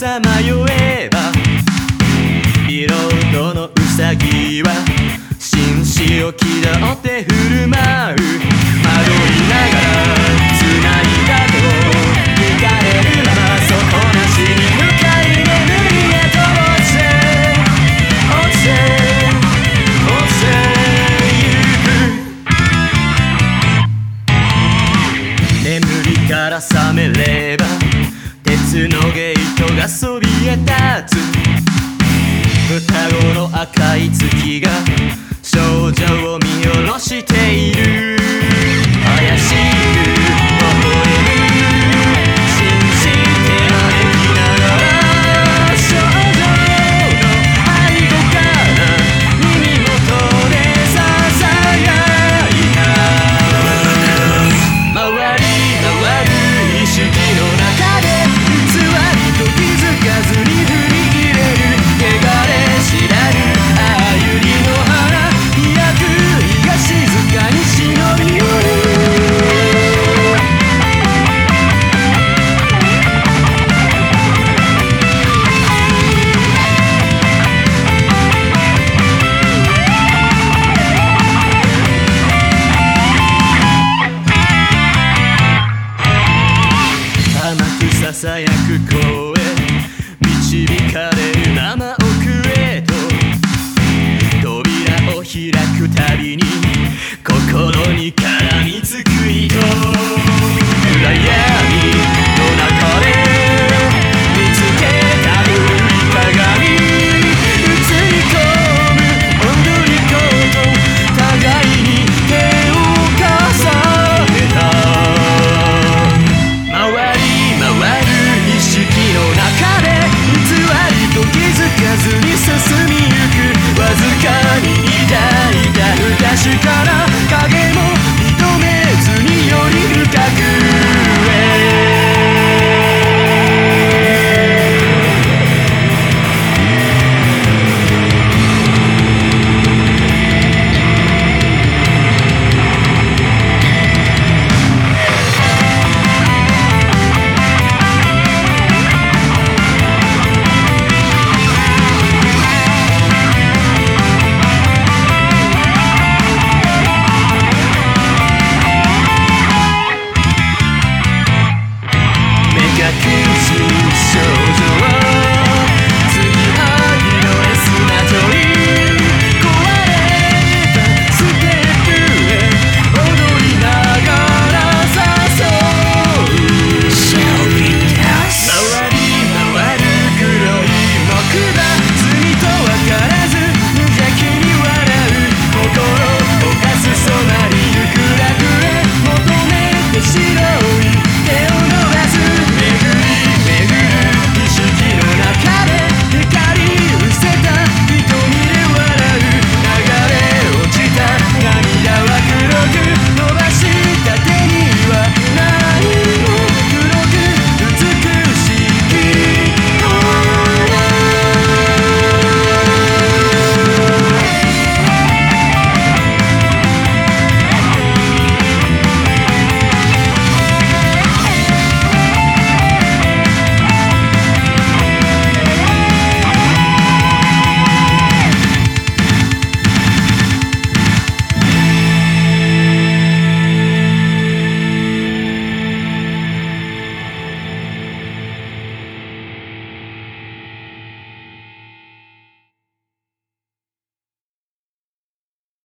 さまよえば色のうさぎは紳士を気取って振る舞う。惑いながら繋いだと聞かれるまま底なしに向かい眠りへと落ちて落ちて落ちてゆく。眠りから覚めれ赤い月から